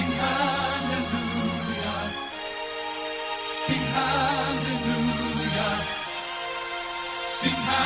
Sing hallelujah. Sing hallelujah.